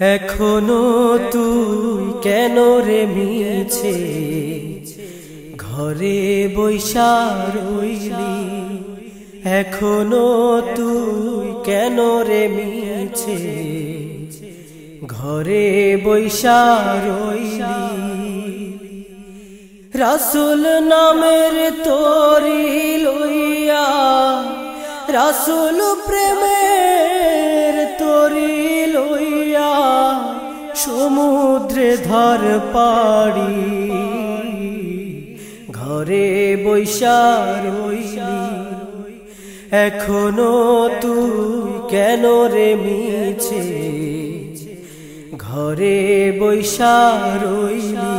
এখনও তুই কেন রে মিছে? ঘরে বৈশা রইলি এখনও তুই কেন রে মিছে? ঘরে বৈশা রইলি রাসুল নামের তোরি লইয়া, রাসুল প্রেমের সমুদ্রে ধর পাড়ি, ঘরে বৈশা রইলি এখনও তুই কেন রে মিছে? ঘরে বৈশা রইলি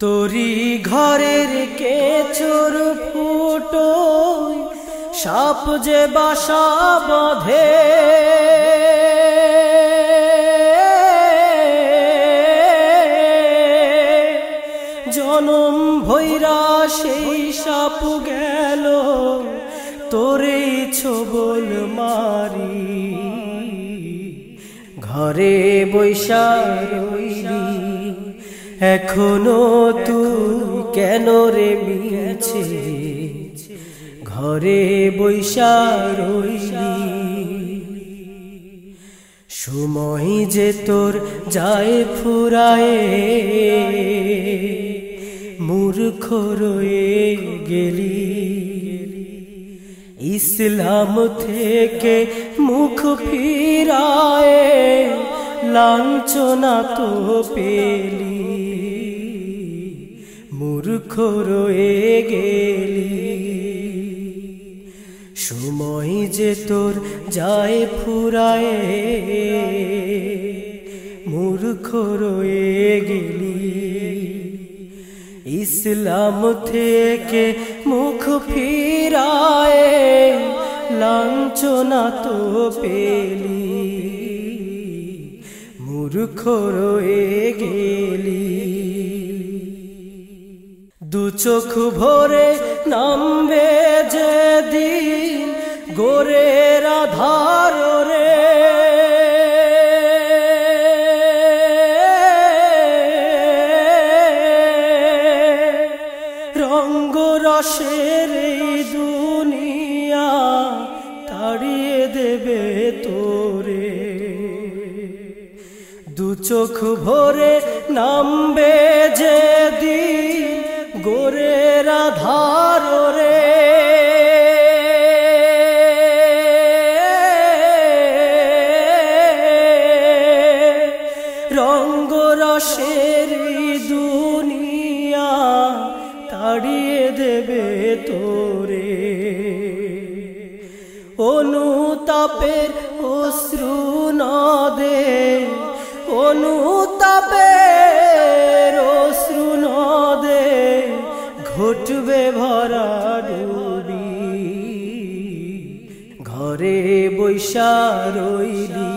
তোরি ঘরের কেচোর ফুটো সাপ যে বাসা বাঁধে। সেই সাপ গেল তোরে ছবল মারি। ঘরে বৈশা রইলি, এখনও তুই কেন রে মিছে? ঘরে বৈশা রইলি, সময় যে তোর যায় ফুরায়ে। মূর্খ রয়ে গেলি। ইসলাম থেকে মুখ ফিরায় লাঞ্ছনা তো পেলি। মূর্খ রয়ে গেলি। সময় যে তোর যায় ফুরায়। মূর্খ রয়ে গেলি। ইসলাম থেকে মুখ ফিরায়, লাঞ্ছনা তো পেলি। মূর্খ রয়ে গেলি। দু চোখ ভরে নামবে যেদিন, গোরের আধার রঙ্গ রসের দুনিয়া তাড়িয়ে দেবে তোরে। দু চোখ ভরে নামবে যেদিন গোরের আধার রে রঙ্গ রসের দুনিয়া তাড়িয়ে দেবে তোরে। অনুতাপের অশ্রু নদে, অনুতাপের অশ্রু নদে ঘটবে ভরা ডুবি। ঘরে বৈশা রইলি,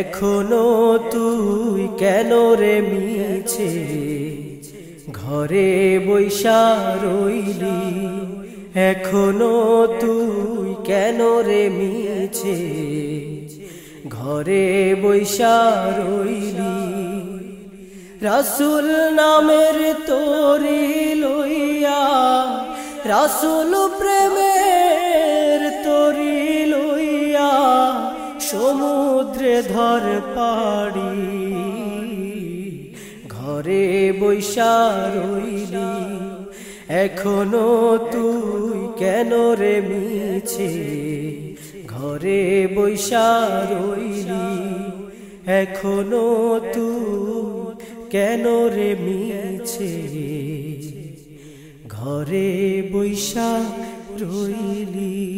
এখনও তুই কেন রে মিছে? ঘরে বৈশা রইলি, এখনও তুই কেন রে মিছে? ঘরে বৈশা রইলি, রাসুল নামের তোরি লইয়া, রাসুল প্রেমের তোরি লইয়া সমুদ্রে ধর পাড়ি। ঘরে বৈশা রইলি। এখনও তুই কেন রে মিছে? ঘরে বৈশা রইলি। এখনও তুই কেন রে মিছে? ঘরে বৈশা রইলি।